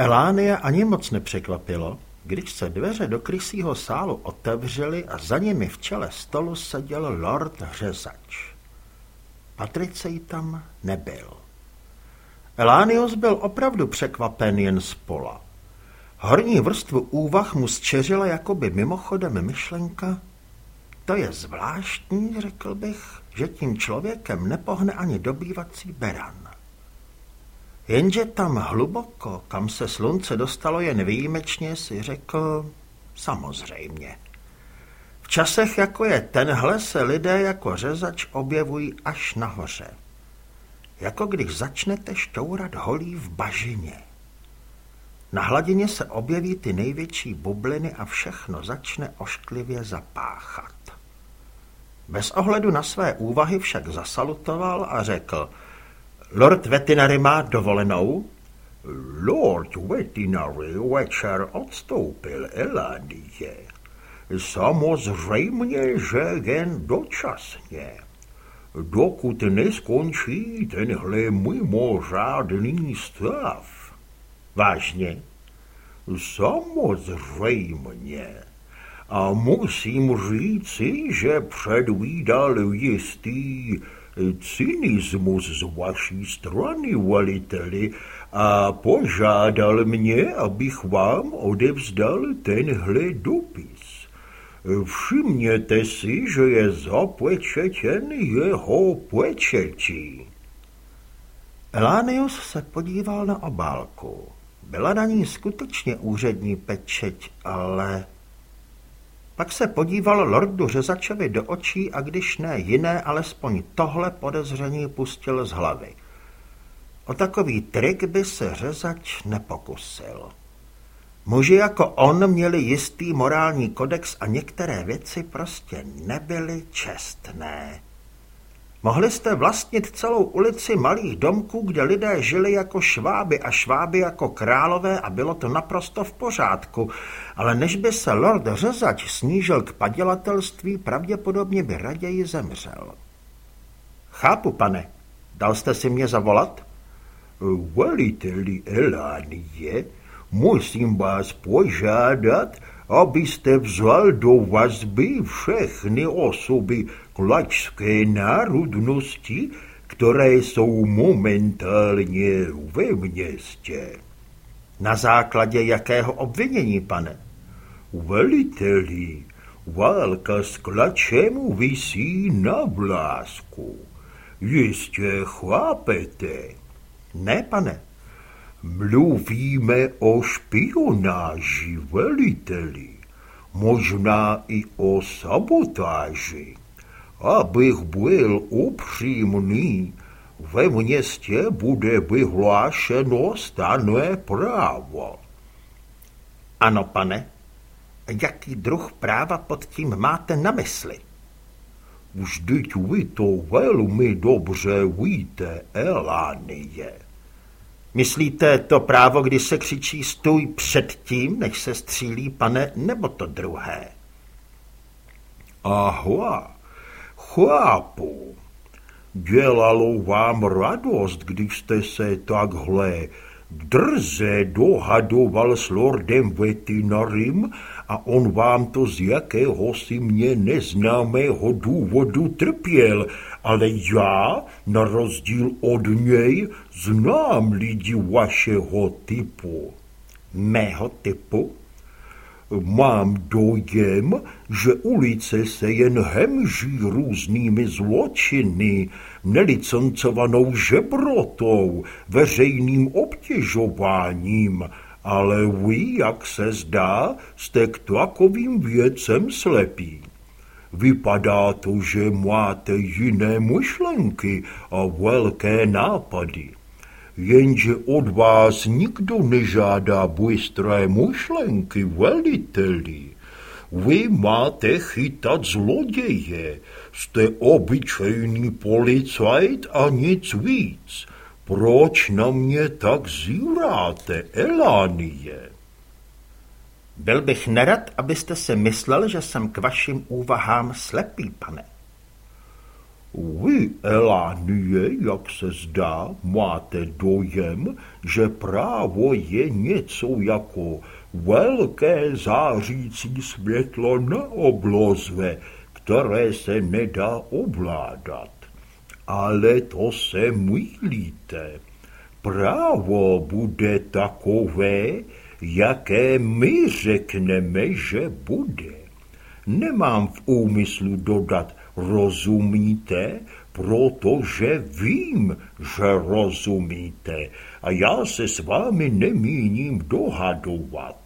Elánie ani moc nepřekvapilo, když se dveře do krysího sálu otevřely a za nimi v čele stolu seděl lord Řezač. Patricej tam nebyl. Elánius byl opravdu překvapen jen z pola. Horní vrstvu úvah mu zčeřila jakoby mimochodem myšlenka. To je zvláštní, řekl bych, že tím člověkem nepohne ani dobývací beran. Jenže tam hluboko, kam se slunce dostalo jen výjimečně, si řekl samozřejmě. V časech, jako je tenhle, se lidé jako řezač objevují až nahoře. Jako když začnete šťourat holí v bažině. Na hladině se objeví ty největší bubliny a všechno začne ošklivě zapáchat. Bez ohledu na své úvahy však zasalutoval a řekl, Lord Vetinary má dovolenou? Lord Vetinary večer odstoupil Eladie. Samozřejmě, že jen dočasně. Dokud neskončí tenhle mimořádný stav. Vážně? Samozřejmě. A musím říci, že předvídal jistý cynismus z vaší strany, veliteli, a požádal mě, abych vám odevzdal tenhle dopis. Všimněte si, že je zapečetěn jeho pečetí. Elánius se podíval na obálku. Byla na ní skutečně úřední pečeť, ale... Pak se podíval lordu Řezačovi do očí a když ne jiné, alespoň tohle podezření pustil z hlavy. O takový trik by se Řezač nepokusil. Muži jako on měli jistý morální kodex a některé věci prostě nebyly čestné. Mohli jste vlastnit celou ulici malých domků, kde lidé žili jako šváby a šváby jako králové a bylo to naprosto v pořádku, ale než by se lord Řezač snížil k padělatelství, pravděpodobně by raději zemřel. Chápu, pane. Dal jste si mě zavolat? Veliteli Elánie, musím vás požádat, abyste vzal do vazby všechny osoby klačské národnosti, které jsou momentálně ve městě. Na základě jakého obvinění, pane? Veliteli, válka s klačem visí na vlásku. Jistě chápete. Ne, pane. Mluvíme o špionáži, veliteli, možná i o sabotáži. Abych byl upřímný, ve městě bude vyhlášeno stanné právo. Ano, pane. Jaký druh práva pod tím máte na mysli? Vždyť vy to velmi dobře víte, Elánie. Myslíte to právo, kdy se křičí stůj před tím, než se střílí, pane, nebo to druhé? Aha, chápu. Dělalo vám radost, když jste se takhle drze dohadoval s lordem Vetinarim a on vám to z jakéhosi mě neznámého důvodu trpěl, ale já, na rozdíl od něj, znám lidi vašeho typu. Mého typu? Mám dojem, že ulice se jen hemží různými zločiny, nelicencovanou žebrotou, veřejným obtěžováním, ale vy, jak se zdá, jste k takovým věcem slepí. Vypadá to, že máte jiné myšlenky a velké nápady. Jenže od vás nikdo nežádá bystré myšlenky, veliteli. Vy máte chytat zloděje, jste obyčejný policajt a nic víc. Proč na mě tak zíráte, Elánie? Byl bych nerad, abyste si myslel, že jsem k vašim úvahám slepý, pane. Vy, Elánie, jak se zdá, máte dojem, že právo je něco jako velké zářící světlo na obloze, které se nedá ovládat. Ale to se mýlíte. Právo bude takové, jaké my řekneme, že bude. Nemám v úmyslu dodat rozumíte, protože vím, že rozumíte a já se s vámi nemíním dohadovat.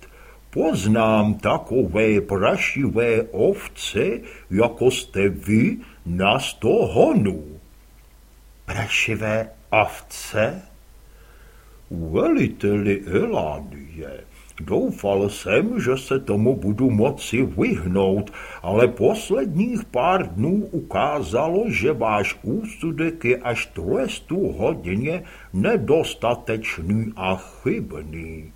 Poznám takové prašivé ovce, jako jste vy na sto honů. Prašivé ovce? Veliteli Elánie, Doufal jsem, že se tomu budu moci vyhnout, ale posledních pár dnů ukázalo, že váš úsudek je až trestu hodně nedostatečný a chybný.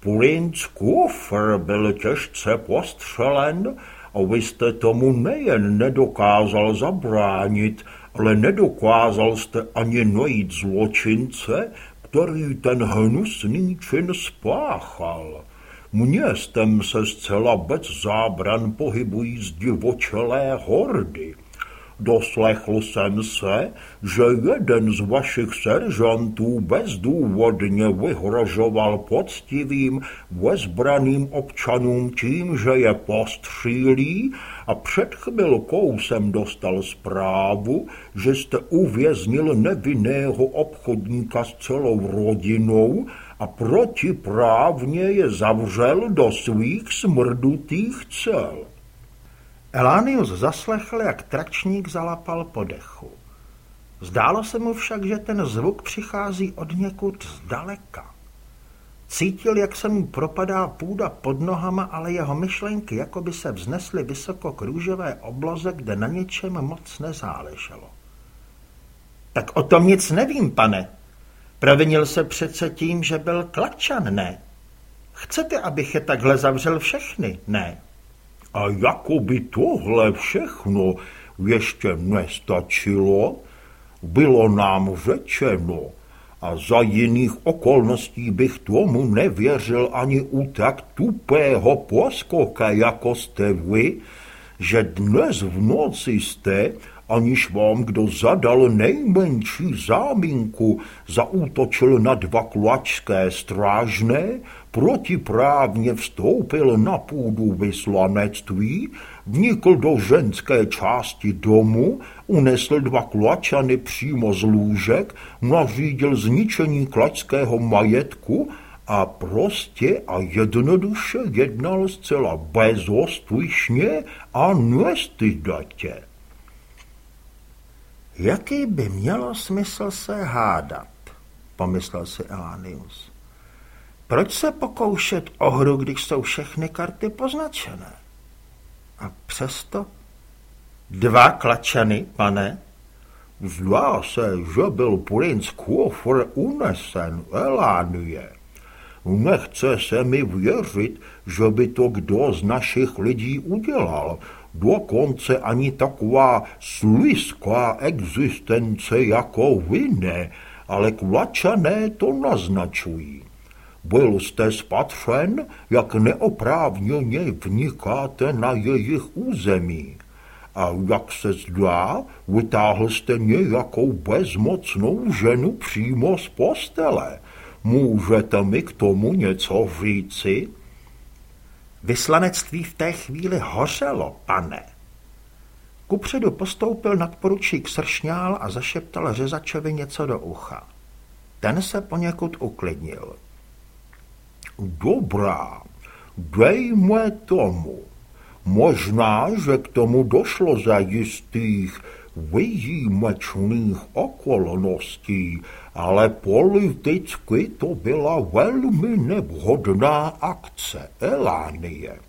Princ Kufr byl těžce postřelen a vy jste tomu nejen nedokázal zabránit, ale nedokázal jste ani najít zločince, který ten hnusný čin spáchal. Městem se zcela bez zábran pohybují zdivočelé hordy. Doslechl jsem se, že jeden z vašich seržantů bezdůvodně vyhrožoval poctivým, vezbraným občanům tím, že je postřílí a před chvilkou jsem dostal zprávu, že jste uvěznil nevinného obchodníka s celou rodinou a protiprávně je zavřel do svých smrdutých cel. Elánius zaslechl, jak tračník zalapal po dechu. Zdálo se mu však, že ten zvuk přichází od někud zdaleka. Cítil, jak se mu propadá půda pod nohama, ale jeho myšlenky jako by se vznesly vysoko k růžové obloze, kde na něčem moc nezáleželo. Tak o tom nic nevím, pane. Provinil se přece tím, že byl klačan, ne? Chcete, abych je takhle zavřel všechny, ne? A jako by tohle všechno ještě nestačilo, bylo nám řečeno, a za jiných okolností bych tomu nevěřil ani u tak tupého poskoka, jako jste vy, že dnes v noci jste, aniž vám kdo zadal nejmenší záminku, zaútočil na dva klačské strážné, protiprávně vstoupil na půdu vyslanectví, vnikl do ženské části domu, unesl dva klačany přímo z lůžek, nařídil zničení klačského majetku a prostě a jednoduše jednal zcela bezostyšně a nestydatě. Jaký by mělo smysl se hádat, pomyslel si Elánius. Proč se pokoušet o hru, když jsou všechny karty poznačené? A přesto dva klačany, pane? Zdá se, že byl princ Kofr unesen, Elánie. Nechce se mi věřit, že by to kdo z našich lidí udělal, dokonce ani taková slizká existence jako vy ne, ale klačané to naznačují. Byl jste spatřen, jak neoprávněně vnikáte na jejich území. A jak se zdá, vytáhl jste nějakou bezmocnou ženu přímo z postele. Můžete mi k tomu něco říci? Vyslanectví v té chvíli hořelo, pane. Kupředu postoupil nadporučík Sršňál a zašeptal řezačovi něco do ucha. Ten se poněkud uklidnil. Dobrá, dejme tomu. Možná, že k tomu došlo za jistých výjimečných okolností, ale politicky to byla velmi nevhodná akce Elánie.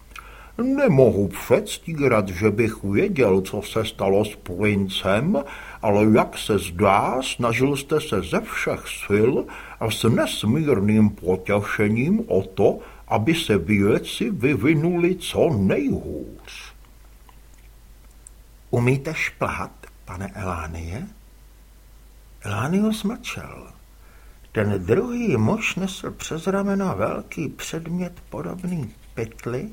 Nemohu předstírat, že bych věděl, co se stalo s princem, ale jak se zdá, snažil jste se ze všech sil a s nesmírným potěšením o to, aby se věci vyvinuly co nejhůř. Umíte šplhat, pane Elánie? Elánius mlčel. Ten druhý muž nesl přes rameno velký předmět podobný pytli.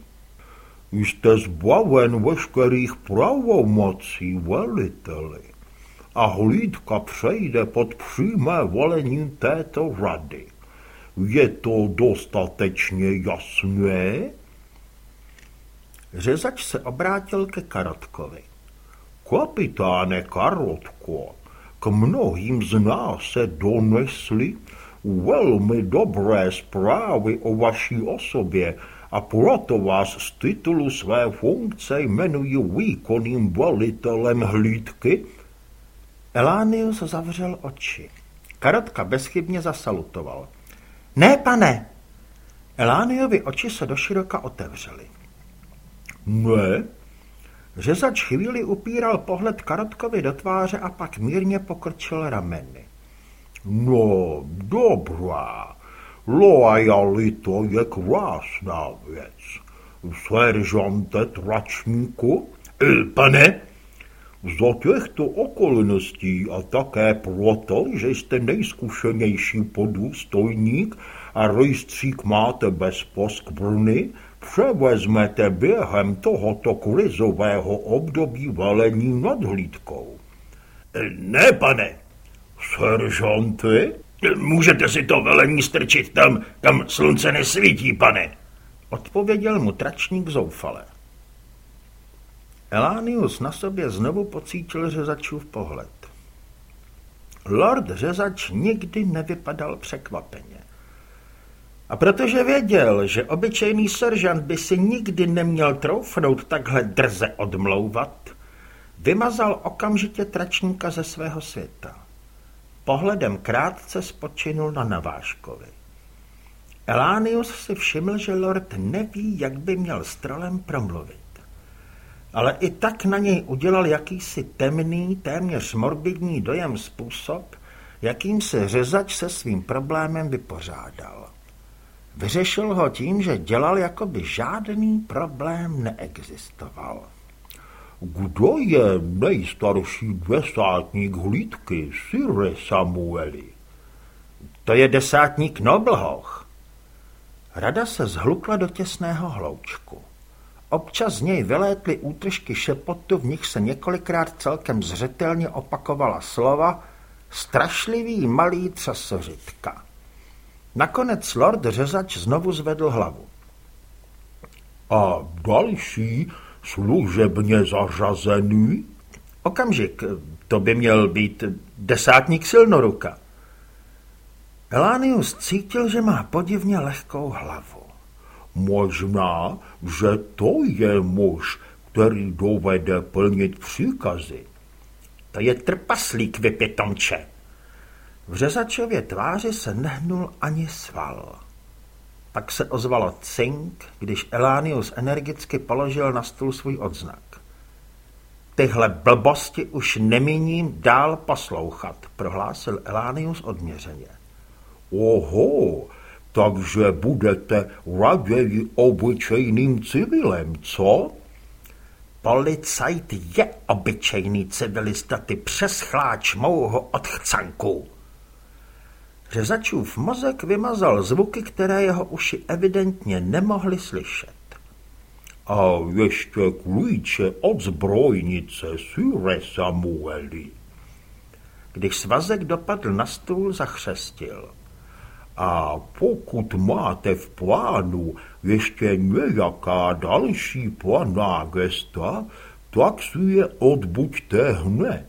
Jste zbaven veškerých pravomocí, veliteli, a hlídka přejde pod přímé volení této rady. Je to dostatečně jasné? Řezač se obrátil ke Karotkovi. Kapitáne Karotko, k mnohým z nás se donesly velmi dobré zprávy o vaší osobě a proto vás z titulu své funkce jmenuji výkonným velitelem hlídky. Elánius zavřel oči. Karotka bezchybně zasalutoval. Ne, pane! Elániovi oči se doširoka otevřely. Ne? Řezač chvíli upíral pohled Karotkovi do tváře a pak mírně pokrčil rameny. No, dobrá. Loajalito je krásná věc. Seržante tračníku? E, pane? Za těchto okolností a také proto, že jste nejzkušenější podůstojník a rejstřík máte bez poskvrny, převezmete během tohoto krizového období velení nad hlídkou. Ne, pane. Seržanty? Můžete si to velení strčit tam, kam slunce nesvítí, pane. Odpověděl mu tračník zoufale. Elánius na sobě znovu pocítil řezačův pohled. Lord řezač nikdy nevypadal překvapeně. A protože věděl, že obyčejný seržant by si nikdy neměl troufnout takhle drze odmlouvat, vymazal okamžitě tračníka ze svého světa. Pohledem krátce spočinul na navážkovi. Elánius si všiml, že lord neví, jak by měl s trolem promluvit. Ale i tak na něj udělal jakýsi temný, téměř morbidní dojem způsob, jakým se řezač se svým problémem vypořádal. Vyřešil ho tím, že dělal, jako by žádný problém neexistoval. Kdo je nejstarší desátník hlídky, Sire Samueli? To je desátník Noblhoch. Rada se zhlukla do těsného hloučku. Občas z něj vylétly útržky šepotu, v nich se několikrát celkem zřetelně opakovala slova strašlivý malý třasořitka. Nakonec lord řezač znovu zvedl hlavu. A další služebně zařazený? Okamžik, to by měl být desátník silnoruka. Elánius cítil, že má podivně lehkou hlavu. Možná, že to je muž, který dovede plnit příkazy. To je trpaslík, vypětomče. V řezačově tváři se nehnul ani sval. Pak se ozvalo cink, když Elánius energicky položil na stůl svůj odznak. Tyhle blbosti už nemíním dál poslouchat, prohlásil Elánius odměřeně. Oho, takže budete raději obyčejným civilem, co? Policajt je obyčejný civilista, ty přeschláč mouho od chcanku. Řezačův mozek vymazal zvuky, které jeho uši evidentně nemohly slyšet. A ještě klíče od zbrojnice, Sire Samueli. Když svazek dopadl na stůl, zachřestil. A pokud máte v plánu ještě nějaká další planá gesta, tak si je odbuďte hned.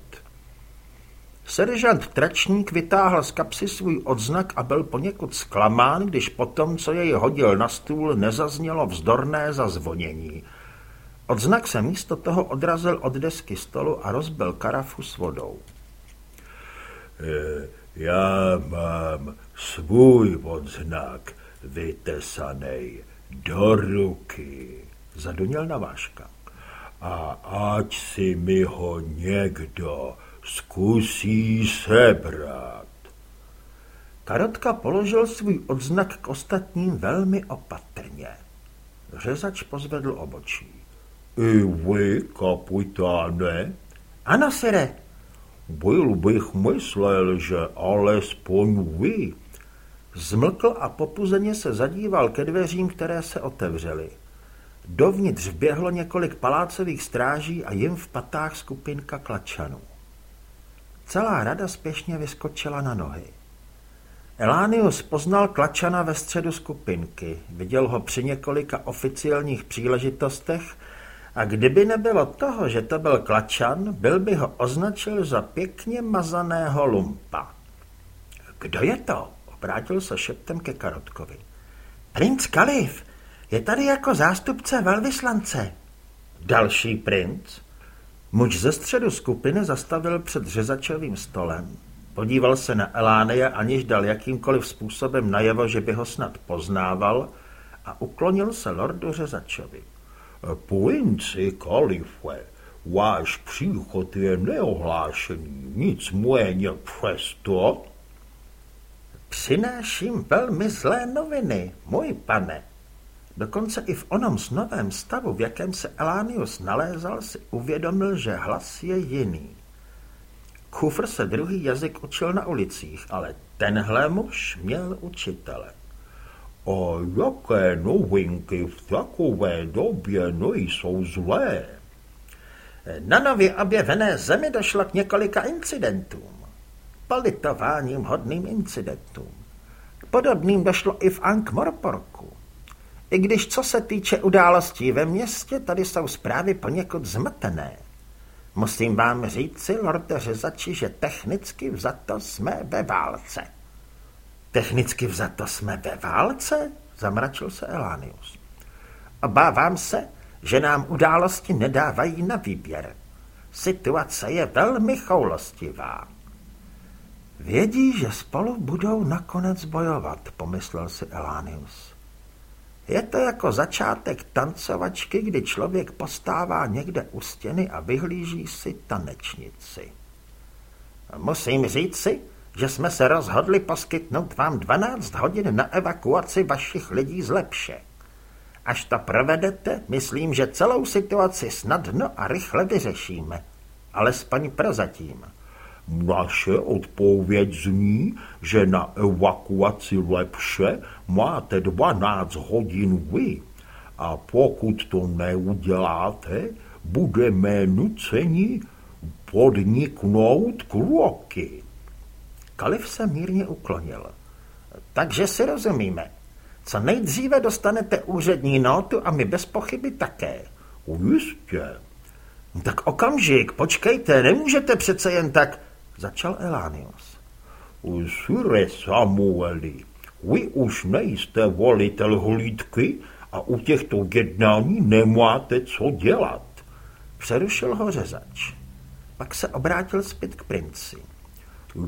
Seržant Tračník vytáhl z kapsy svůj odznak a byl poněkud zklamán, když potom, co jej hodil na stůl, nezaznělo vzdorné zazvonění. Odznak se místo toho odrazil od desky stolu a rozbil karafu s vodou. E, já mám svůj odznak vytesaný do ruky, zadoněl Naváška. A ať si mi ho někdo Zkusí sebrat. Karotka položil svůj odznak k ostatním velmi opatrně. Řezač pozvedl obočí. I vy, kapitáne? Ano, sire. Byl bych myslel, že alespoň vy. Zmlkl a popuzeně se zadíval ke dveřím, které se otevřely. Dovnitř běhlo několik palácových stráží a jim v patách skupinka klačanů. Celá rada spěšně vyskočila na nohy. Elánius poznal Klačana ve středu skupinky, viděl ho při několika oficiálních příležitostech a kdyby nebylo toho, že to byl Klačan, byl by ho označil za pěkně mazaného lumpa. Kdo je to? Obrátil se šeptem ke Karotkovi. Princ Kalif, je tady jako zástupce velvyslance. Další princ? Muž ze středu skupiny zastavil před řezačovým stolem. Podíval se na Elánia, aniž dal jakýmkoliv způsobem najevo, že by ho snad poznával a uklonil se lordu řezačovi. Princi Kalife, váš příchod je neohlášený, nicméně přesto... Přináším velmi zlé noviny, můj pane. Dokonce i v onom novém stavu, v jakém se Elánius nalézal, si uvědomil, že hlas je jiný. Kufr se druhý jazyk učil na ulicích, ale tenhle muž měl učitele. A jaké novinky v takové době nejsou zlé? Na nově objevené zemi došlo k několika incidentům. Politováním hodným incidentům. Podobným došlo i v Ankh-Morporku. I když co se týče událostí ve městě, tady jsou zprávy poněkud zmatené. Musím vám říci, lorde řezači, že technicky vzato jsme ve válce. Technicky vzato jsme ve válce? Zamračil se Elánius. Obávám se, že nám události nedávají na výběr. Situace je velmi choulostivá. Vědí, že spolu budou nakonec bojovat, pomyslel si Elánius. Je to jako začátek tancovačky, kdy člověk postává někde u stěny a vyhlíží si tanečnici. Musím říci, že jsme se rozhodli poskytnout vám 12 hodin na evakuaci vašich lidí z Lepše. Až to provedete, myslím, že celou situaci snadno a rychle vyřešíme. Alespoň prozatím. Naše odpověď zní, že na evakuaci lepše máte 12 hodin vy a pokud to neuděláte, budeme nuceni podniknout kroky. Kalif se mírně uklonil. Takže si rozumíme. Co nejdříve dostanete úřední notu a my bez pochyby také. Jistě. Tak okamžik, počkejte, nemůžete přece jen tak začal Elánius. Sire Samueli, vy už nejste volitel hlídky a u těchto jednání nemáte co dělat. Přerušil ho řezač. Pak se obrátil zpět k princi.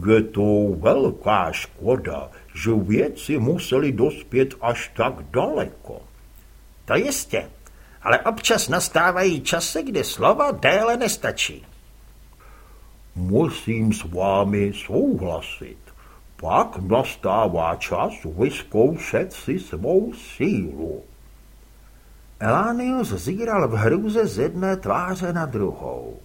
Je to velká škoda, že věci museli dospět až tak daleko. To jistě, ale občas nastávají časy, kdy slova déle nestačí. Musím s vámi souhlasit. Pak nastává čas vyzkoušet si svou sílu. Elánius zíral v hrůze z jedné tváře na druhou.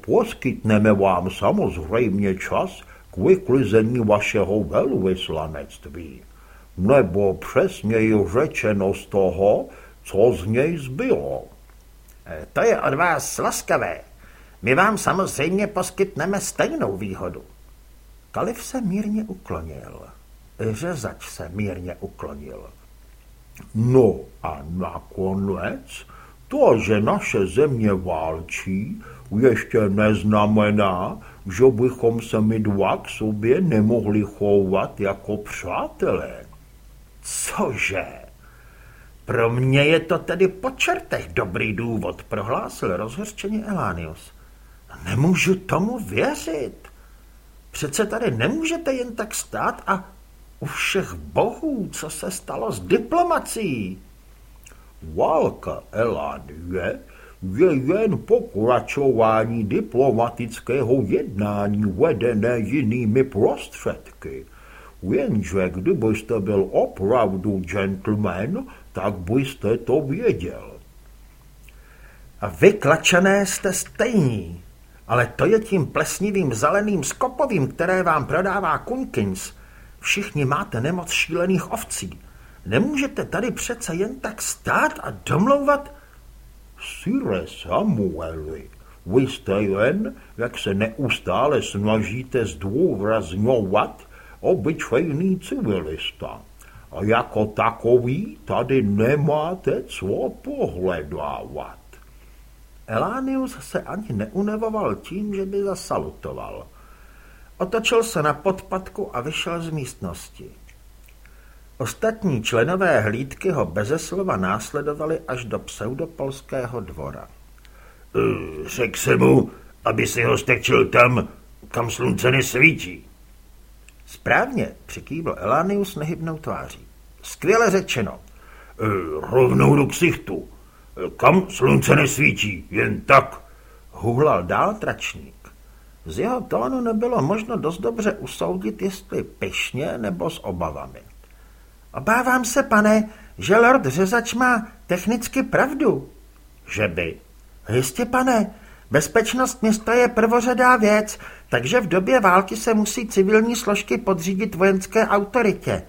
Poskytneme vám samozřejmě čas k vyklizení vašeho velvyslanectví, nebo přesněji řečeno z toho, co z něj zbylo. To je od vás laskavé, my vám samozřejmě poskytneme stejnou výhodu. Kalif se mírně uklonil. Řezač se mírně uklonil. No a nakonec to, že naše země válčí, ještě neznamená, že bychom se my dva k sobě nemohli chovat jako přátelé. Cože? Pro mě je to tedy po čertech dobrý důvod, prohlásil rozhořčeně Elánius. Nemůžu tomu věřit. Přece tady nemůžete jen tak stát a u všech bohů, co se stalo s diplomací. Válka Elánie je jen pokračování diplomatického jednání vedené jinými prostředky. Jenže kdybyste byl opravdu gentleman, tak byste to věděl. A vy, klačané, jste stejní, Ale to je tím plesnivým zeleným skopovým, které vám prodává Kunkins. Všichni máte nemoc šílených ovcí. Nemůžete tady přece jen tak stát a domlouvat... Sire Samueli, vy jste jen, jak se neustále snažíte zdůrazňovat, obyčejný civilista. A jako takový tady nemáte co pohledávat. Elánius se ani neunevoval tím, že by zasalutoval. Otočil se na podpadku a vyšel z místnosti. Ostatní členové hlídky ho beze slova následovali až do pseudopolského dvora. E, řekl se mu, aby si ho strčil tam, kam slunce nesvítí. Správně, přikývl Elánius nehybnou tváří. Skvěle řečeno. E, rovnou do ksichtu. Kam slunce nesvítí, jen tak. Huhlal dál tračník. Z jeho tónu nebylo možno dost dobře usoudit, jestli pyšně nebo s obavami. Obávám se, pane, že lord řezač má technicky pravdu. Že by? Jistě, pane, bezpečnost města je prvořadá věc, takže v době války se musí civilní složky podřídit vojenské autoritě.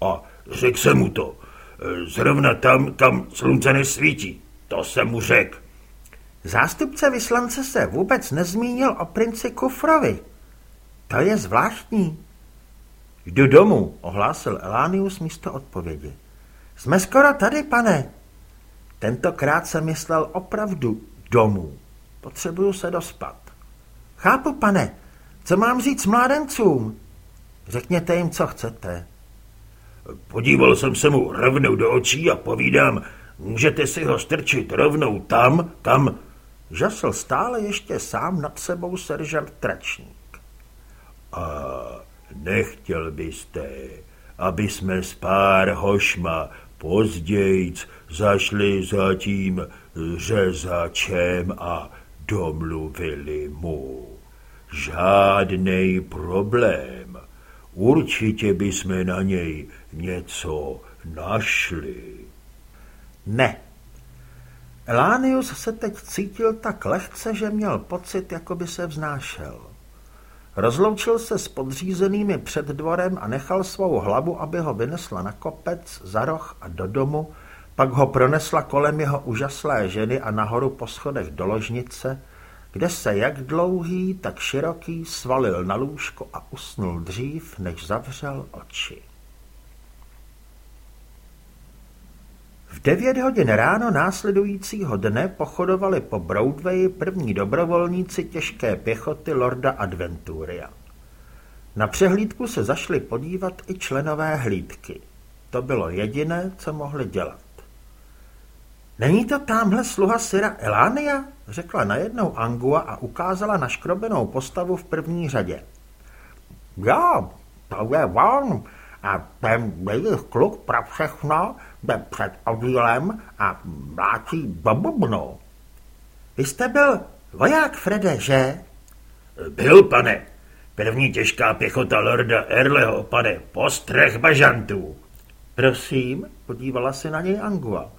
A řekl jsem mu to. Zrovna tam, kam slunce nesvítí. To jsem mu řekl. Zástupce vyslance se vůbec nezmínil o princi Kufrovi. To je zvláštní. Jdu domů, ohlásil Elánius místo odpovědi. Jsme skoro tady, pane. Tentokrát jsem myslel opravdu domů. Potřebuju se dospat. Chápu, pane. Co mám říct mládencům? Řekněte jim, co chcete. Podíval jsem se mu rovnou do očí a povídám, můžete si ho strčit rovnou tam, kam... Žasl stále ještě sám nad sebou seržant Tračník. A nechtěl byste, aby jsme s pár hošma pozdějc zašli za tím řezačem a domluvili mu. Žádnej problém. Určitě bychom na něj něco našli. Ne. Elánius se teď cítil tak lehce, že měl pocit, jako by se vznášel. Rozloučil se s podřízenými před dvorem a nechal svou hlavu, aby ho vynesla na kopec, za roh a do domu, pak ho pronesla kolem jeho úžaslé ženy a nahoru po schodech do ložnice, kde se jak dlouhý, tak široký svalil na lůžko a usnul dřív, než zavřel oči. V devět hodin ráno následujícího dne pochodovali po Broadwayi první dobrovolníci těžké pěchoty Lorda Adventuria. Na přehlídku se zašli podívat i členové hlídky. To bylo jediné, co mohli dělat. Není to tamhle sluha Syra Elánia? řekla najednou Angua a ukázala na škrobenou postavu v první řadě. Jo, to je on a ten jejich kluk pro všechno jde před oddílem a mláčí do bubnu. Vy jste byl voják, Frede, že? Byl, pane. První těžká pěchota lorda Erleho, pane, postrech bažantů. Prosím, podívala se na něj Angua.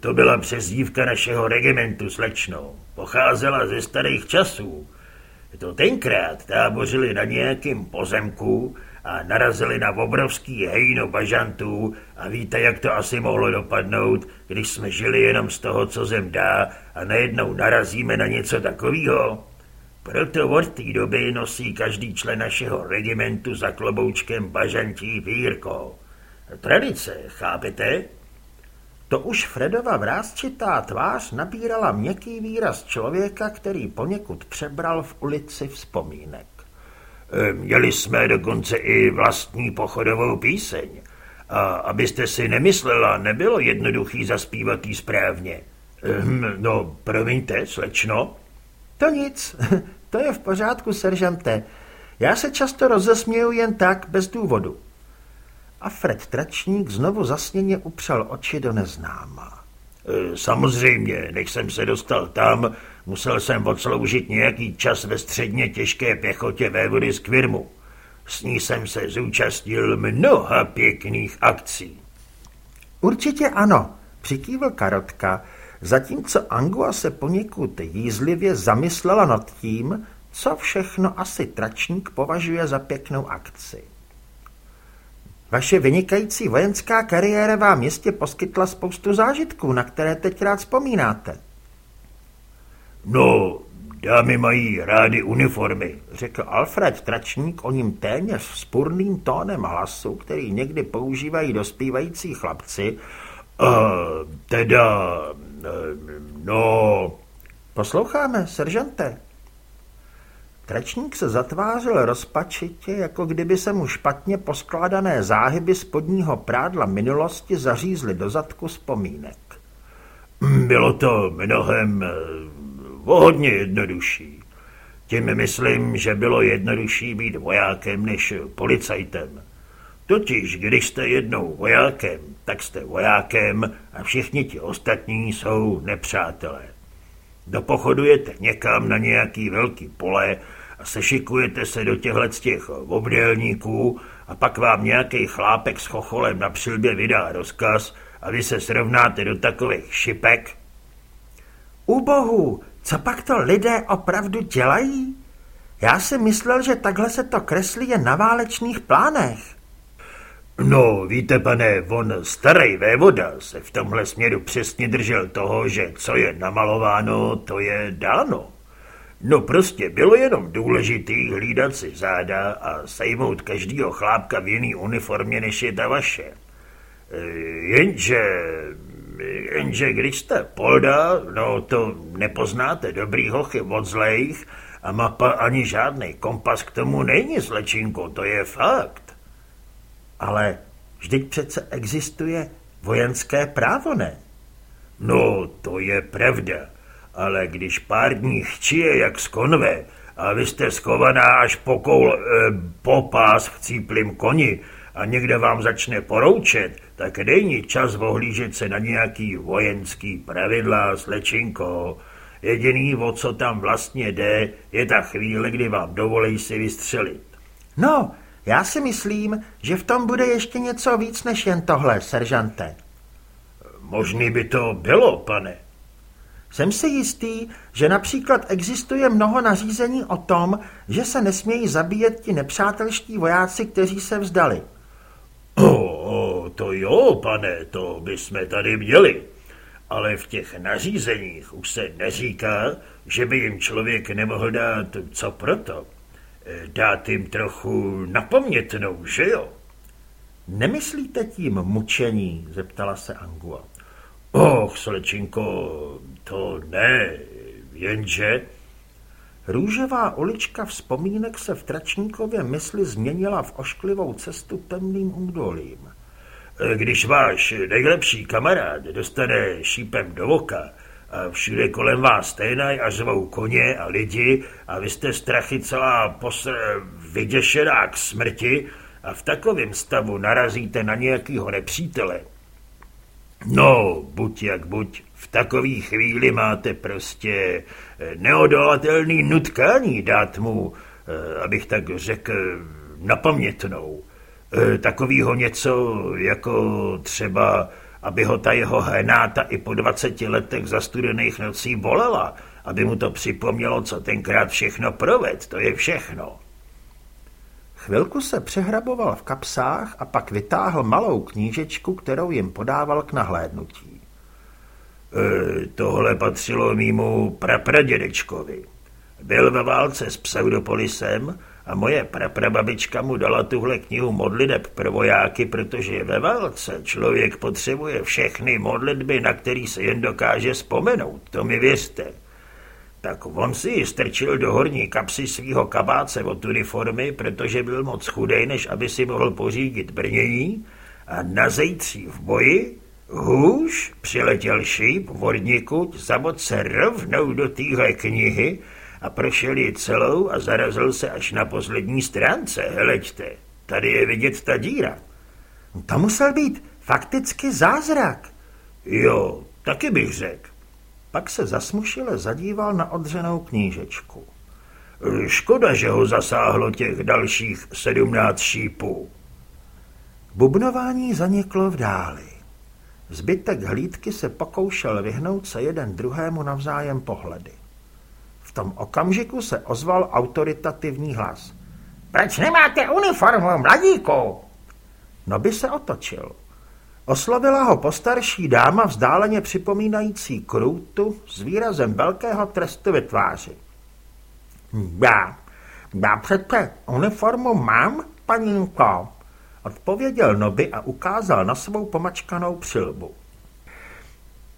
To byla přezdívka našeho regimentu, slečno. Pocházela ze starých časů. To tenkrát tábořili na nějakým pozemku a narazili na obrovský hejno bažantů a víte, jak to asi mohlo dopadnout, když jsme žili jenom z toho, co zem dá a najednou narazíme na něco takového? Proto od té doby nosí každý člen našeho regimentu za kloboučkem bažantí vírko. Tradice, chápete? To už Fredova vrázčitá tvář nabírala měkký výraz člověka, který poněkud přebral v ulici vzpomínek. E, měli jsme dokonce i vlastní pochodovou píseň. A abyste si nemyslela, nebylo jednoduchý zaspívat jí správně. Ehm, no, promiňte, slečno. To nic, to je v pořádku, seržante. Já se často rozesměju jen tak, bez důvodu a Fred Tračník znovu zasněně upřel oči do neznáma. E, samozřejmě, než jsem se dostal tam, musel jsem odsloužit nějaký čas ve středně těžké pěchotě vévody z Kvirmu. S ní jsem se zúčastnil mnoha pěkných akcí. Určitě ano, přikývl Karotka. zatímco Angua se poněkud jízlivě zamyslela nad tím, co všechno asi tračník považuje za pěknou akci. Vaše vynikající vojenská kariéra vám jistě poskytla spoustu zážitků, na které teď rád vzpomínáte. No, dámy mají rády uniformy, řekl Alfred Tračník o ním téměř spurným tónem hlasu, který někdy používají dospívající chlapci. Uh, teda, no... Posloucháme, seržante. Tračník se zatvářil rozpačitě, jako kdyby se mu špatně poskládané záhyby spodního prádla minulosti zařízly do zadku vzpomínek. Bylo to mnohem eh, hodně jednodušší. Tím myslím, že bylo jednodušší být vojákem než policajtem. Totiž, když jste jednou vojákem, tak jste vojákem a všichni ti ostatní jsou nepřátelé. Dopochodujete někam na nějaký velký pole a sešikujete se do těchhle těch obdélníků a pak vám nějaký chlápek s chocholem na přilbě vydá rozkaz a vy se srovnáte do takových šipek? Ubohu, co pak to lidé opravdu dělají? Já si myslel, že takhle se to kreslí jen na válečných plánech. No, víte, pane, on starý vévoda se v tomhle směru přesně držel toho, že co je namalováno, to je dáno. No prostě bylo jenom důležitý hlídat si záda a sejmout každýho chlápka v jiný uniformě, než je ta vaše. E, jenže, jenže když jste polda, no to nepoznáte dobrý hochy od zlejch a mapa ani žádný kompas k tomu není, slečinko, to je fakt. Ale vždyť přece existuje vojenské právo, ne? No, to je pravda ale když pár dní chčije jak z konve a vy jste schovaná až po, koul, e, po pás v cíplým koni a někde vám začne poroučet, tak není čas ohlížet se na nějaký vojenský pravidla, slečinko. Jediný, o co tam vlastně jde, je ta chvíle, kdy vám dovolí si vystřelit. No, já si myslím, že v tom bude ještě něco víc než jen tohle, seržante. Možný by to bylo, pane. Jsem si jistý, že například existuje mnoho nařízení o tom, že se nesmějí zabíjet ti nepřátelští vojáci, kteří se vzdali. O, o, to jo, pane, to bychom tady měli. Ale v těch nařízeních už se neříká, že by jim člověk nemohl dát co proto. E, dát jim trochu napomětnou, že jo? Nemyslíte tím mučení? zeptala se Angua. Och, slečinko, to ne, jenže... Růžová ulička vzpomínek se v Tračníkově mysli změnila v ošklivou cestu temným údolím. Když váš nejlepší kamarád dostane šípem do oka a všude kolem vás stejnaj a zvou koně a lidi a vy jste strachy celá posr- vyděšená k smrti a v takovém stavu narazíte na nějakého nepřítele, No, buď jak buď, v takový chvíli máte prostě eh, neodolatelný nutkání dát mu, eh, abych tak řekl, napamětnou. Eh, takovýho něco jako třeba, aby ho ta jeho hrenáta i po 20 letech zastudených nocí bolela, aby mu to připomnělo, co tenkrát všechno proved, to je všechno. Chvilku se přehraboval v kapsách a pak vytáhl malou knížečku, kterou jim podával k nahlédnutí. E, tohle patřilo mýmu prapradědečkovi. Byl ve válce s Pseudopolisem a moje praprababička mu dala tuhle knihu modliteb pro vojáky, protože ve válce člověk potřebuje všechny modlitby, na který se jen dokáže vzpomenout, to mi věřte. Tak on si ji strčil do horní kapsy svého kabáce od uniformy, protože byl moc chudej, než aby si mohl pořídit brnění a na zejtří v boji hůž přiletěl šíp vodníku, zabot se rovnou do téhle knihy a prošel ji celou a zarazil se až na poslední stránce. Hleďte, tady je vidět ta díra. To musel být fakticky zázrak. Jo, taky bych řekl. Pak se zasmušile zadíval na odřenou knížečku. Škoda, že ho zasáhlo těch dalších sedmnáct šípů. Bubnování zaniklo v dáli. Zbytek hlídky se pokoušel vyhnout se jeden druhému navzájem pohledy. V tom okamžiku se ozval autoritativní hlas. Proč nemáte uniformu, mladíku? Noby se otočil. Oslovila ho postarší dáma vzdáleně připomínající krůtu s výrazem velkého trestu ve tváři. Já, já přece uniformu mám, panínko, odpověděl Noby a ukázal na svou pomačkanou přilbu.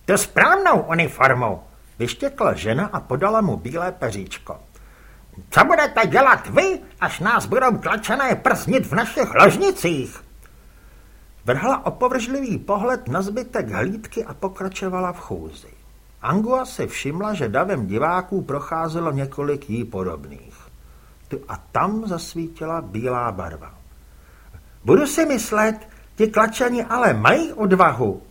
To správnou uniformu, vyštěkla žena a podala mu bílé peříčko. Co budete dělat vy, až nás budou tlačené prznit v našich ložnicích? Vrhla opovržlivý pohled na zbytek hlídky a pokračovala v chůzi. Angua si všimla, že davem diváků procházelo několik jí podobných. Tu a tam zasvítila bílá barva. Budu si myslet, ti klačani ale mají odvahu.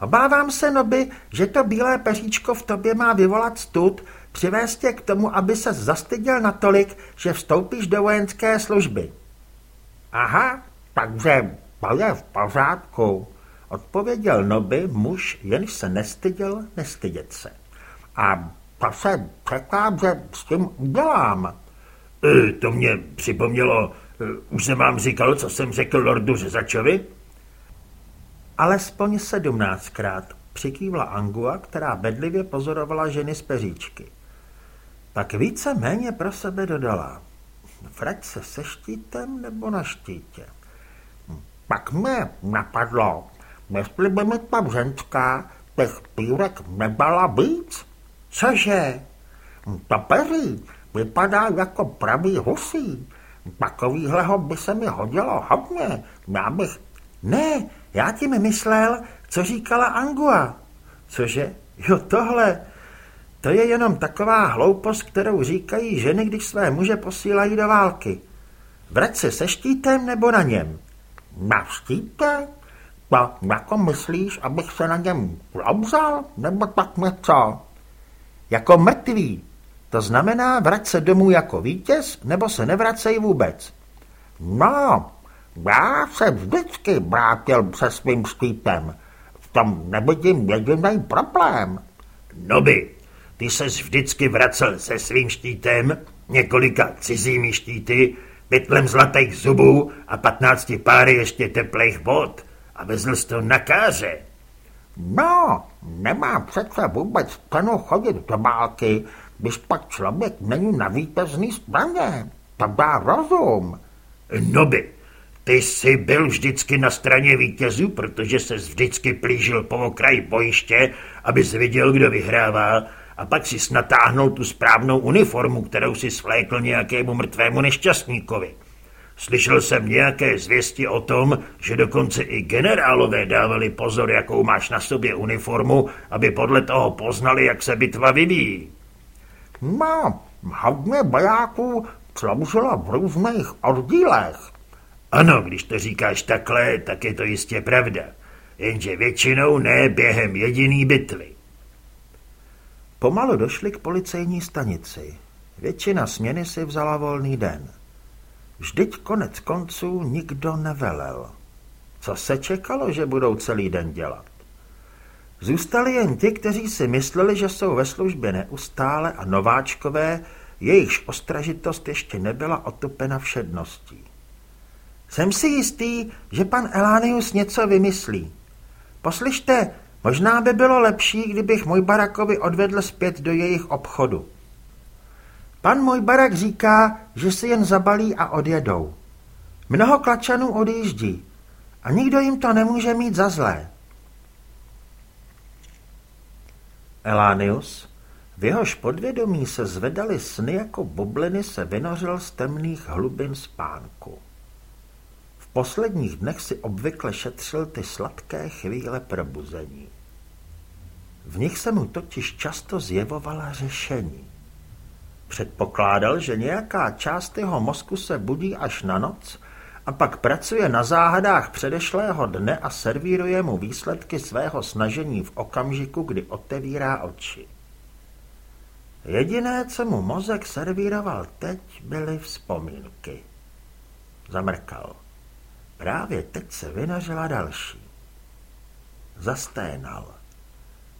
Obávám se, Noby, že to bílé peříčko v tobě má vyvolat stud, přivést tě k tomu, aby se zastyděl natolik, že vstoupíš do vojenské služby. Aha, takže to je v pořádku, odpověděl Noby muž, jenž se nestyděl nestydět se. A to se čekám, že s tím udělám. E, to mě připomnělo, už jsem vám říkal, co jsem řekl lordu Řezačovi? Alespoň sedmnáctkrát přikývla Angua, která bedlivě pozorovala ženy z peříčky. Pak více méně pro sebe dodala. Vrať se se štítem nebo na štítě? Pak mě napadlo, jestli by mi ta ženská těch pírek nebala víc. Cože? Ta peří vypadá jako pravý husí. Takovýhleho by se mi hodilo hodně. Já bych... Ne, já tím myslel, co říkala Angua. Cože? Jo, tohle. To je jenom taková hloupost, kterou říkají ženy, když své muže posílají do války. Vrať se se štítem nebo na něm? Na štíte? To jako myslíš, abych se na něm obzal, nebo tak něco? Jako mrtvý. To znamená, vrať se domů jako vítěz, nebo se nevracej vůbec. No, já se vždycky vrátil se svým štítem. V tom nevidím jediný problém. Noby, ty ses vždycky vracel se svým štítem, několika cizími štíty, pytlem zlatých zubů a patnácti páry ještě teplých bod a vezl to na káře. No, nemá přece vůbec cenu chodit do války, když pak člověk není na vítězný straně. To dá rozum. Noby, ty jsi byl vždycky na straně vítězů, protože se vždycky plížil po okraji bojiště, abys viděl, kdo vyhrává a pak si natáhnul tu správnou uniformu, kterou si svlékl nějakému mrtvému nešťastníkovi. Slyšel jsem nějaké zvěsti o tom, že dokonce i generálové dávali pozor, jakou máš na sobě uniformu, aby podle toho poznali, jak se bitva vyvíjí. No, hodně bojáků sloužilo v různých oddílech. Ano, když to říkáš takhle, tak je to jistě pravda. Jenže většinou ne během jediný bitvy. Pomalu došli k policejní stanici. Většina směny si vzala volný den. Vždyť konec konců nikdo nevelel. Co se čekalo, že budou celý den dělat? Zůstali jen ti, kteří si mysleli, že jsou ve službě neustále a nováčkové, jejichž ostražitost ještě nebyla otopena všedností. Jsem si jistý, že pan Elánius něco vymyslí. Poslyšte, Možná by bylo lepší, kdybych můj barakovi odvedl zpět do jejich obchodu. Pan můj barak říká, že si jen zabalí a odjedou. Mnoho klačanů odjíždí a nikdo jim to nemůže mít za zlé. Elánius, v jehož podvědomí se zvedaly sny jako bubliny, se vynořil z temných hlubin spánku posledních dnech si obvykle šetřil ty sladké chvíle probuzení. V nich se mu totiž často zjevovala řešení. Předpokládal, že nějaká část jeho mozku se budí až na noc a pak pracuje na záhadách předešlého dne a servíruje mu výsledky svého snažení v okamžiku, kdy otevírá oči. Jediné, co mu mozek servíroval teď, byly vzpomínky. Zamrkal. Právě teď se vynořila další. Zasténal.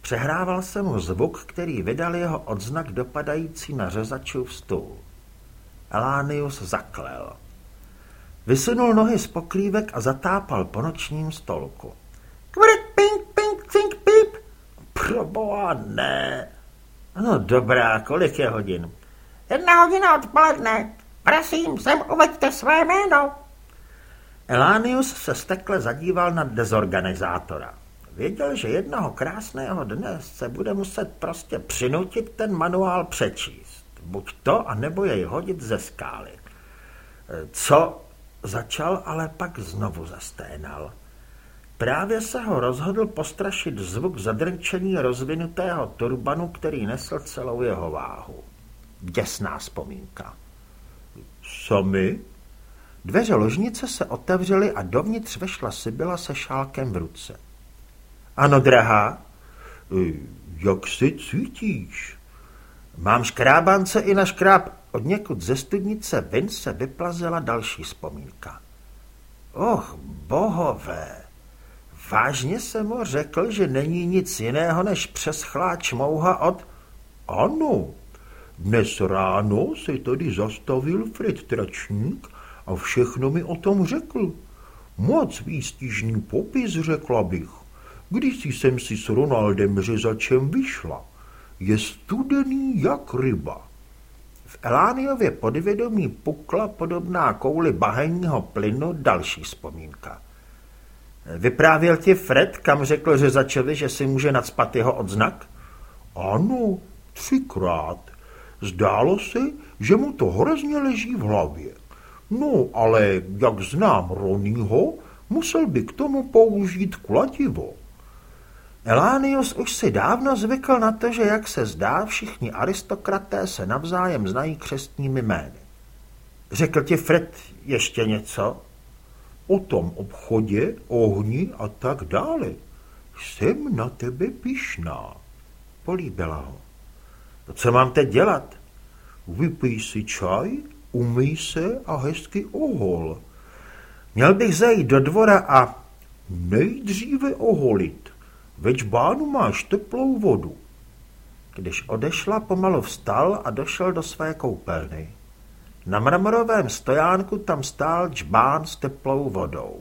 Přehrával se mu zvuk, který vydal jeho odznak dopadající na řezačův stůl. Elánius zaklel. Vysunul nohy z pokrývek a zatápal po nočním stolku. Kvrt, ping, ping, cink, píp. Proboha, ne. No dobrá, kolik je hodin? Jedna hodina odpoledne. Prosím, sem uveďte své jméno. Elánius se stekle zadíval na dezorganizátora. Věděl, že jednoho krásného dne se bude muset prostě přinutit ten manuál přečíst. Buď to, anebo jej hodit ze skály. Co začal, ale pak znovu zasténal. Právě se ho rozhodl postrašit zvuk zadrčení rozvinutého turbanu, který nesl celou jeho váhu. Děsná vzpomínka. Sami? Dveře ložnice se otevřely a dovnitř vešla Sybila se šálkem v ruce. Ano, drahá. E, jak se cítíš? Mám škrábance i na škráb. Od někud ze studnice Vin se vyplazila další vzpomínka. Och, bohové, vážně jsem mu řekl, že není nic jiného než přeschlá čmouha od... Ano, dnes ráno se tady zastavil Fred Tračník a všechno mi o tom řekl. Moc výstižný popis, řekla bych. Když jsem si s Ronaldem řezačem vyšla. Je studený jak ryba. V Elániově podvědomí pukla podobná kouli bahenního plynu další vzpomínka. Vyprávěl ti Fred, kam řekl řezačovi, že si může nadspat jeho odznak? Ano, třikrát. Zdálo se, že mu to hrozně leží v hlavě. No, ale jak znám Ronýho, musel by k tomu použít kladivo. Elánius už si dávno zvykl na to, že jak se zdá, všichni aristokraté se navzájem znají křestními jmény. Řekl ti Fred ještě něco? O tom obchodě, ohni a tak dále. Jsem na tebe pišná. Políbila ho. To co mám teď dělat? Vypij si čaj, umyj se a hezky ohol. Měl bych zajít do dvora a... Nejdříve oholit. Ve čbánu máš teplou vodu. Když odešla, pomalu vstal a došel do své koupelny. Na mramorovém stojánku tam stál čbán s teplou vodou.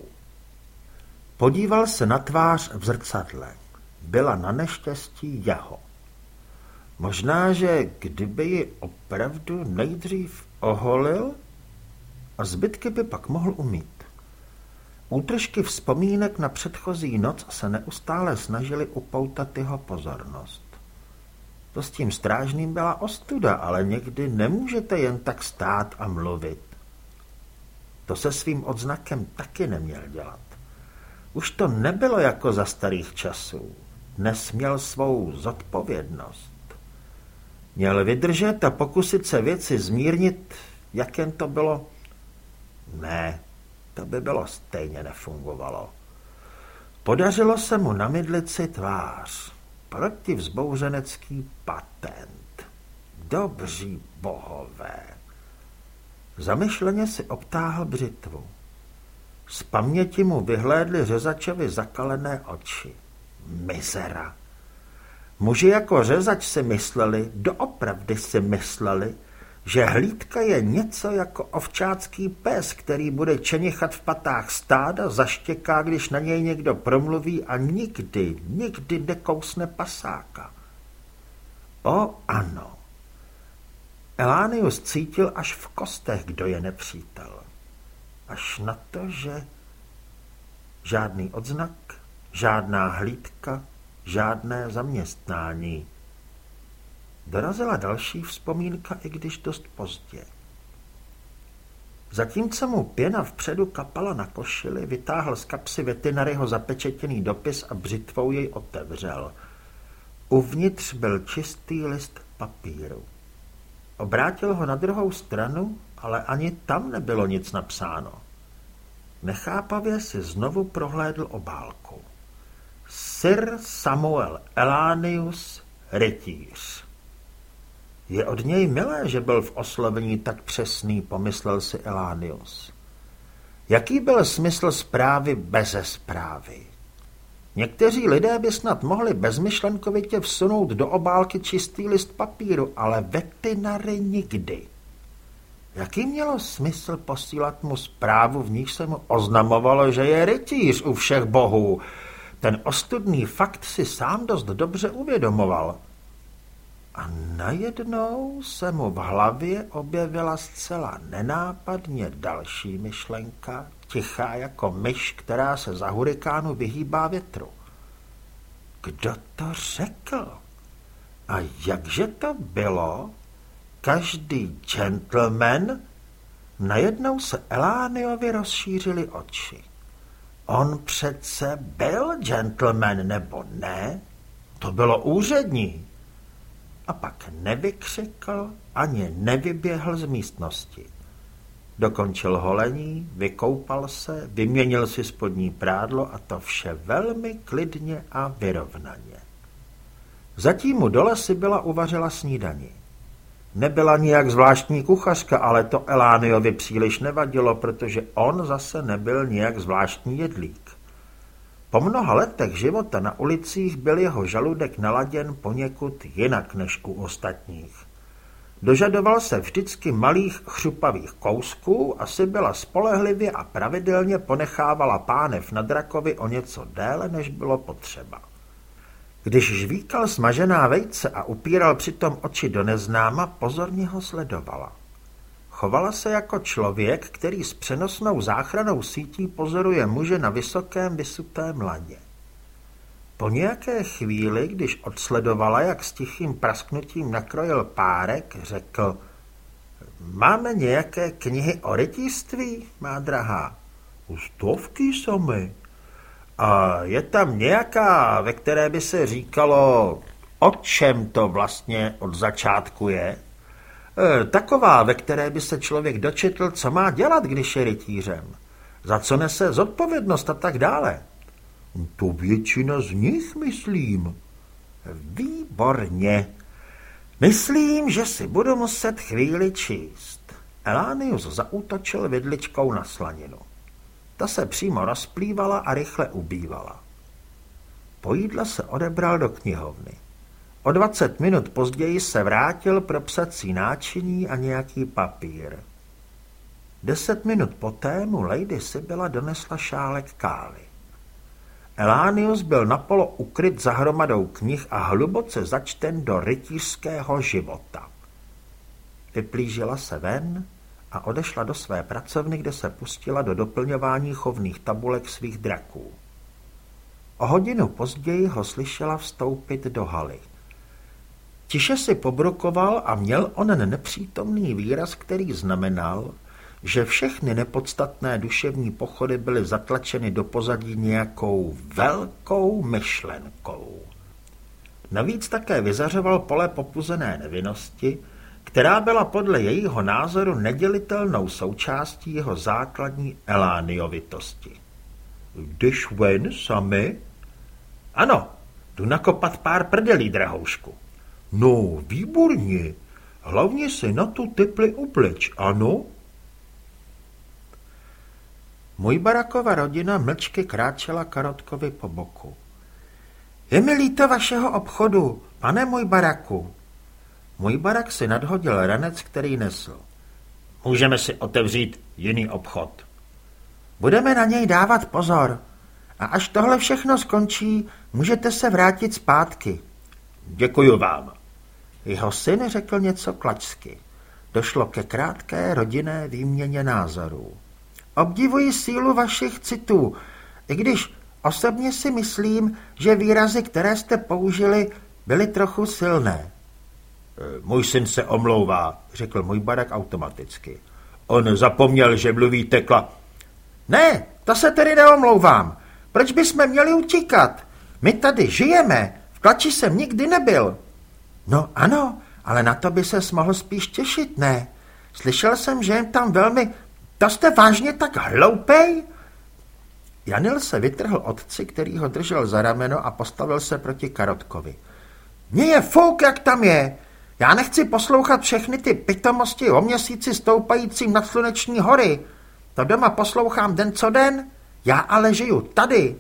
Podíval se na tvář v zrcadle. Byla na neštěstí jeho. Možná, že kdyby ji opravdu nejdřív oholil a zbytky by pak mohl umít. Útržky vzpomínek na předchozí noc se neustále snažili upoutat jeho pozornost. To s tím strážným byla ostuda, ale někdy nemůžete jen tak stát a mluvit. To se svým odznakem taky neměl dělat. Už to nebylo jako za starých časů. Nesměl svou zodpovědnost. Měl vydržet a pokusit se věci zmírnit, jak jen to bylo. Ne, to by bylo stejně nefungovalo. Podařilo se mu namydlit si tvář. Protivzbouřenecký patent. Dobří bohové. Zamyšleně si obtáhl břitvu. Z paměti mu vyhlédly řezačovi zakalené oči. Mizera. Muži jako řezač si mysleli, doopravdy si mysleli, že hlídka je něco jako ovčácký pes, který bude čenichat v patách stáda, zaštěká, když na něj někdo promluví a nikdy, nikdy nekousne pasáka. O ano. Elánius cítil až v kostech, kdo je nepřítel. Až na to, že žádný odznak, žádná hlídka, žádné zaměstnání. Dorazila další vzpomínka, i když dost pozdě. Zatímco mu pěna vpředu kapala na košili, vytáhl z kapsy vetinaryho zapečetěný dopis a břitvou jej otevřel. Uvnitř byl čistý list papíru. Obrátil ho na druhou stranu, ale ani tam nebylo nic napsáno. Nechápavě si znovu prohlédl obálku. Sir Samuel Elánius Rytíř. Je od něj milé, že byl v oslovení tak přesný, pomyslel si Elánius. Jaký byl smysl zprávy beze zprávy? Někteří lidé by snad mohli bezmyšlenkovitě vsunout do obálky čistý list papíru, ale veterinary nikdy. Jaký mělo smysl posílat mu zprávu, v níž se mu oznamovalo, že je rytíř u všech bohů? Ten ostudný fakt si sám dost dobře uvědomoval. A najednou se mu v hlavě objevila zcela nenápadně další myšlenka, tichá jako myš, která se za hurikánu vyhýbá větru. Kdo to řekl? A jakže to bylo? Každý gentleman? Najednou se Elániovi rozšířily oči. On přece byl gentleman, nebo ne? To bylo úřední. A pak nevykřikl ani nevyběhl z místnosti. Dokončil holení, vykoupal se, vyměnil si spodní prádlo a to vše velmi klidně a vyrovnaně. Zatím mu dole si byla uvařila snídani. Nebyla nijak zvláštní kuchařka, ale to Elániovi příliš nevadilo, protože on zase nebyl nijak zvláštní jedlík. Po mnoha letech života na ulicích byl jeho žaludek naladěn poněkud jinak než u ostatních. Dožadoval se vždycky malých chřupavých kousků, asi byla spolehlivě a pravidelně ponechávala pánev na drakovi o něco déle, než bylo potřeba. Když žvíkal smažená vejce a upíral přitom oči do neznáma, pozorně ho sledovala. Chovala se jako člověk, který s přenosnou záchranou sítí pozoruje muže na vysokém vysutém ladě. Po nějaké chvíli, když odsledovala, jak s tichým prasknutím nakrojil párek, řekl Máme nějaké knihy o rytířství, má drahá? Stovky samy. A je tam nějaká, ve které by se říkalo, o čem to vlastně od začátku je? E, taková, ve které by se člověk dočetl, co má dělat, když je rytířem. Za co nese zodpovědnost a tak dále. To většina z nich, myslím. Výborně. Myslím, že si budu muset chvíli číst. Elánius zaútočil vidličkou na slaninu. Ta se přímo rozplývala a rychle ubývala. Po jídle se odebral do knihovny. O dvacet minut později se vrátil pro psací náčiní a nějaký papír. Deset minut poté mu Lady Sibyla donesla šálek kávy. Elánius byl napolo ukryt za hromadou knih a hluboce začten do rytířského života. Vyplížila se ven a odešla do své pracovny, kde se pustila do doplňování chovných tabulek svých draků. O hodinu později ho slyšela vstoupit do haly. Tiše si pobrukoval a měl onen nepřítomný výraz, který znamenal, že všechny nepodstatné duševní pochody byly zatlačeny do pozadí nějakou velkou myšlenkou. Navíc také vyzařoval pole popuzené nevinnosti, která byla podle jejího názoru nedělitelnou součástí jeho základní elániovitosti. Jdeš ven sami? Ano, jdu nakopat pár prdelí, drahoušku. No, výborně. Hlavně se na tu tepli obleč, ano? Můj barakova rodina mlčky kráčela Karotkovi po boku. Je mi líto vašeho obchodu, pane můj baraku. Můj barak si nadhodil ranec, který nesl. Můžeme si otevřít jiný obchod. Budeme na něj dávat pozor. A až tohle všechno skončí, můžete se vrátit zpátky. Děkuju vám. Jeho syn řekl něco klačsky. Došlo ke krátké rodinné výměně názorů. Obdivuji sílu vašich citů, i když osobně si myslím, že výrazy, které jste použili, byly trochu silné. Můj syn se omlouvá, řekl můj barak automaticky. On zapomněl, že mluví tekla. Ne, to se tedy neomlouvám. Proč bychom měli utíkat? My tady žijeme, v klači jsem nikdy nebyl. No ano, ale na to by se mohl spíš těšit, ne? Slyšel jsem, že jen tam velmi... To jste vážně tak hloupej? Janil se vytrhl otci, který ho držel za rameno a postavil se proti Karotkovi. Mně je fouk, jak tam je. Já nechci poslouchat všechny ty pitomosti o měsíci stoupajícím nad sluneční hory. To doma poslouchám den co den, já ale žiju tady.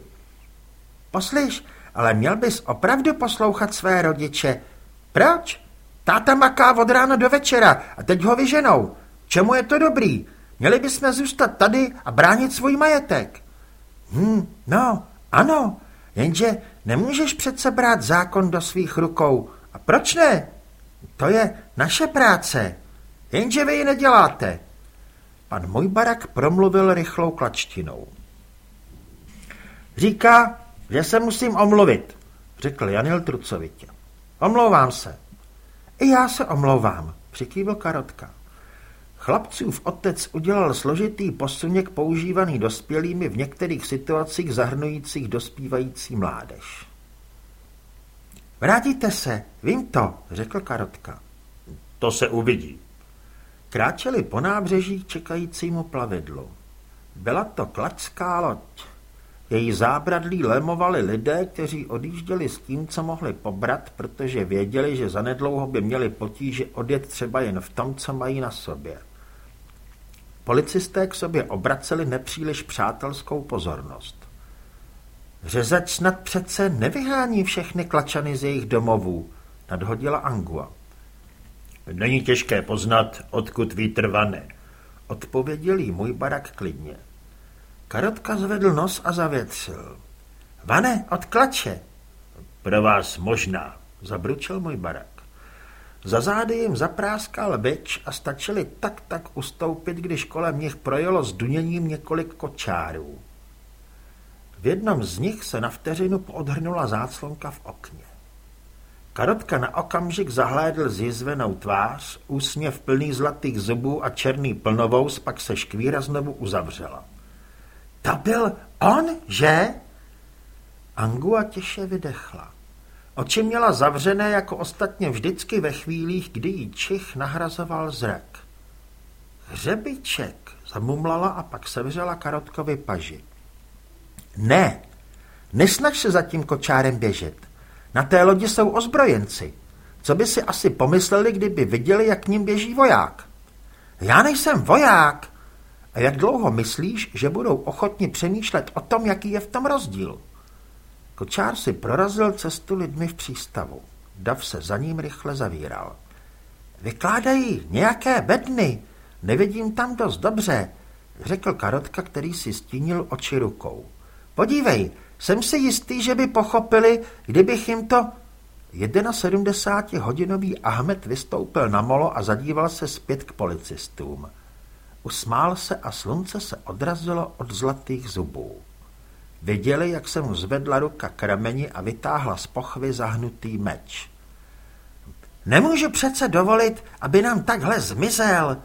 Poslyš, ale měl bys opravdu poslouchat své rodiče. Proč? Táta maká od rána do večera a teď ho vyženou. Čemu je to dobrý? Měli bychom zůstat tady a bránit svůj majetek. Hm, no, ano, jenže nemůžeš přece brát zákon do svých rukou. A proč ne? To je naše práce. Jenže vy ji neděláte. Pan můj barak promluvil rychlou klačtinou. Říká, že se musím omluvit, řekl Janil trucovitě. Omlouvám se. I já se omlouvám, přikývil Karotka. Chlapcův otec udělal složitý posuněk používaný dospělými v některých situacích zahrnujících dospívající mládež. Vrátíte se, vím to, řekl Karotka. To se uvidí. Kráčeli po nábřeží čekajícímu plavidlu. Byla to klačská loď. Její zábradlí lemovali lidé, kteří odjížděli s tím, co mohli pobrat, protože věděli, že zanedlouho by měli potíže odjet třeba jen v tom, co mají na sobě. Policisté k sobě obraceli nepříliš přátelskou pozornost. Řezač snad přece nevyhání všechny klačany z jejich domovů, nadhodila Angua. Není těžké poznat, odkud vítr vane, odpověděl jí můj barak klidně. Karotka zvedl nos a zavětřil. Vane, od klače. Pro vás možná, zabručel můj barak. Za zády jim zapráskal byč a stačili tak tak ustoupit, když kolem nich projelo s duněním několik kočárů. V jednom z nich se na vteřinu poodhrnula záclonka v okně. Karotka na okamžik zahlédl zjizvenou tvář, úsměv plný zlatých zubů a černý plnovous, pak se škvíra znovu uzavřela. To byl on, že? Angua těše vydechla. Oči měla zavřené jako ostatně vždycky ve chvílích, kdy jí čich nahrazoval zrak. Hřebiček, zamumlala a pak sevřela Karotkovi paži. Ne, nesnaž se za tím kočárem běžet. Na té lodi jsou ozbrojenci. Co by si asi pomysleli, kdyby viděli, jak k ním běží voják? Já nejsem voják. A jak dlouho myslíš, že budou ochotni přemýšlet o tom, jaký je v tom rozdíl? Kočár si prorazil cestu lidmi v přístavu. Dav se za ním rychle zavíral. Vykládají nějaké bedny. Nevidím tam dost dobře, řekl Karotka, který si stínil oči rukou. Podívej, jsem si jistý, že by pochopili, kdybych jim to... 71-hodinový Ahmed vystoupil na molo a zadíval se zpět k policistům. Usmál se a slunce se odrazilo od zlatých zubů. Viděli, jak se mu zvedla ruka k rameni a vytáhla z pochvy zahnutý meč. Nemůžu přece dovolit, aby nám takhle zmizel.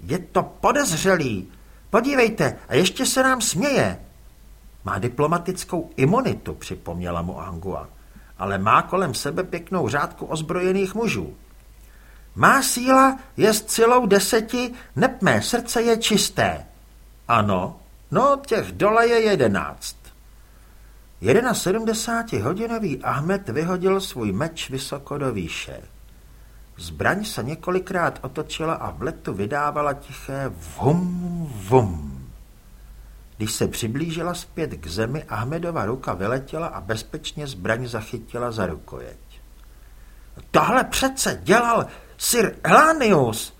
Je to podezřelý. Podívejte, a ještě se nám směje. Má diplomatickou imunitu, připomněla mu Angua, ale má kolem sebe pěknou řádku ozbrojených mužů. Má síla je s silou deseti, neb mé srdce je čisté. Ano, no těch dole je jedenáct. 71-hodinový Ahmed vyhodil svůj meč vysoko do výše. Zbraň se několikrát otočila a v letu vydávala tiché vum, vum. Když se přiblížila zpět k zemi, Ahmedova ruka vyletěla a bezpečně zbraň zachytila za rukojeť. Tohle přece dělal Sir Elanius.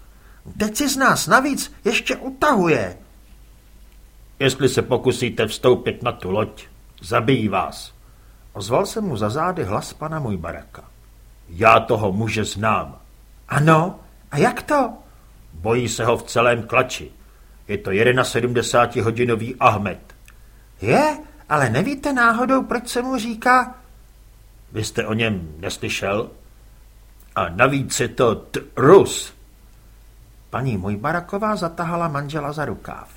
Teď si z nás navíc ještě utahuje. Jestli se pokusíte vstoupit na tu loď, zabijí vás. Ozval se mu za zády hlas pana můj baraka. Já toho muže znám. Ano, a jak to? Bojí se ho v celém klači. Je to 71-hodinový Ahmed. Je, ale nevíte náhodou, proč se mu říká... Vy jste o něm neslyšel? A navíc je to t Rus. Paní můj Baraková zatahala manžela za rukáv.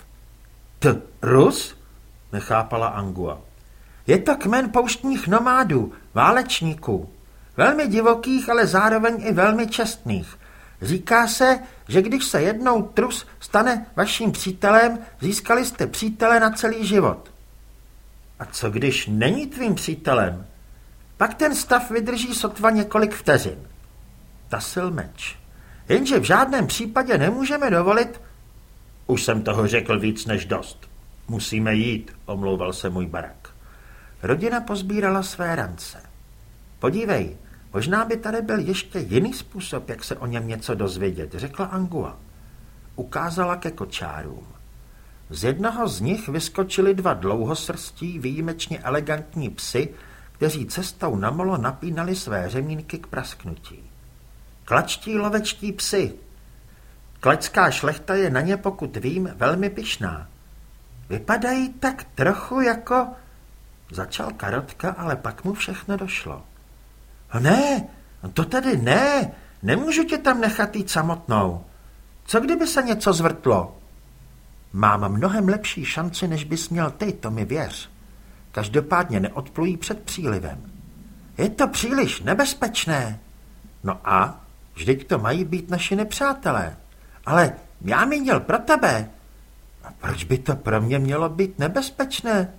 T Rus? Nechápala Angua. Je to kmen pouštních nomádů, válečníků. Velmi divokých, ale zároveň i velmi čestných. Říká se, že když se jednou trus stane vaším přítelem, získali jste přítele na celý život. A co když není tvým přítelem? Pak ten stav vydrží sotva několik vteřin. Tasil meč. Jenže v žádném případě nemůžeme dovolit... Už jsem toho řekl víc než dost. Musíme jít, omlouval se můj barak. Rodina pozbírala své rance. Podívej, možná by tady byl ještě jiný způsob, jak se o něm něco dozvědět, řekla Angua. Ukázala ke kočárům. Z jednoho z nich vyskočili dva dlouhosrstí, výjimečně elegantní psy, kteří cestou na molo napínali své řemínky k prasknutí. Klačtí lovečtí psy. Klačská šlechta je na ně, pokud vím, velmi pyšná. Vypadají tak trochu jako... Začal Karotka, ale pak mu všechno došlo. Ne, to tady ne, nemůžu tě tam nechat jít samotnou. Co kdyby se něco zvrtlo? Mám mnohem lepší šanci, než bys měl ty, to mi věř. Každopádně neodplují před přílivem. Je to příliš nebezpečné. No a? Vždyť to mají být naši nepřátelé. Ale já měl pro tebe. A proč by to pro mě mělo být nebezpečné?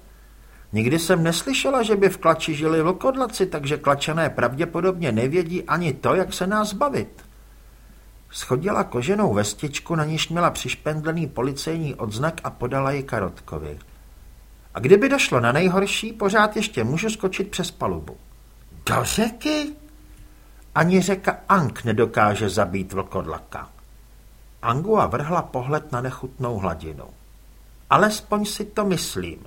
Nikdy jsem neslyšela, že by v klači žili vlkodlaci, takže klačané pravděpodobně nevědí ani to, jak se nás bavit. Schodila koženou vestičku, na níž měla přišpendlený policejní odznak a podala ji Karotkovi. A kdyby došlo na nejhorší, pořád ještě můžu skočit přes palubu. Do řeky? Ani řeka Ank nedokáže zabít vlkodlaka. Angua vrhla pohled na nechutnou hladinu. Alespoň si to myslím.